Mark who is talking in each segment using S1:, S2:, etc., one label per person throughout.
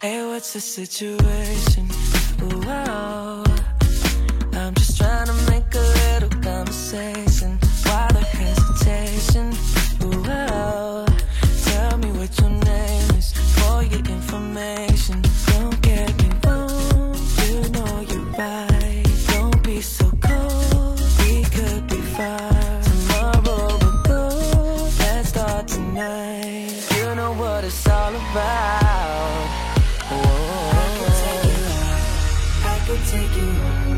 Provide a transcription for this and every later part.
S1: Hey, what's the situation? Whoa, I'm just trying to make a little conversation. Why the hesitation? Whoa, tell me what your name is for your information. Don't get me wrong, you know you're right. Don't be so cold, we could be fine. Tomorrow we'll go, let's start tonight. You know what it's all about. could take you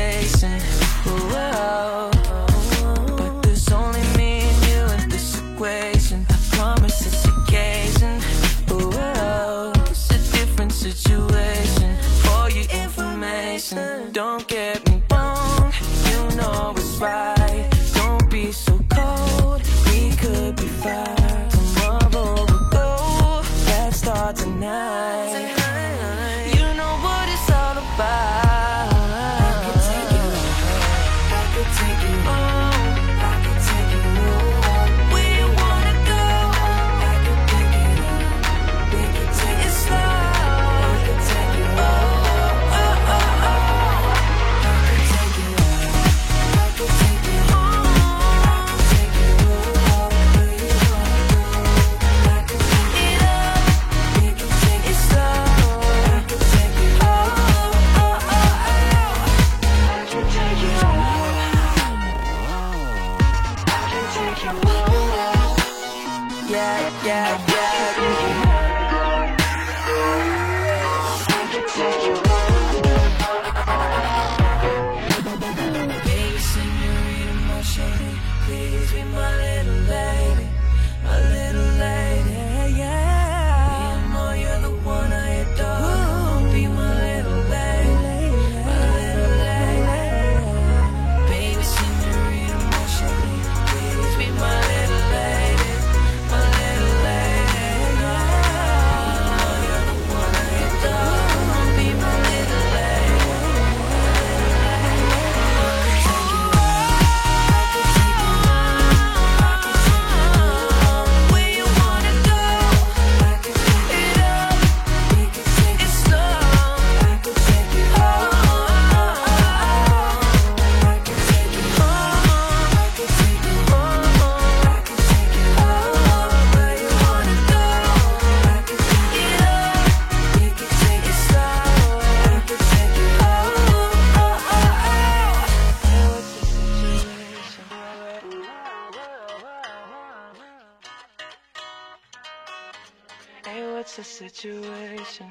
S1: chasing. Whoa. But there's only me and you in this equation. I promise it's occasion. Whoa. It's a different situation. For your information, don't get me wrong. You know it's right. Yeah, yeah, yeah. what's the situation?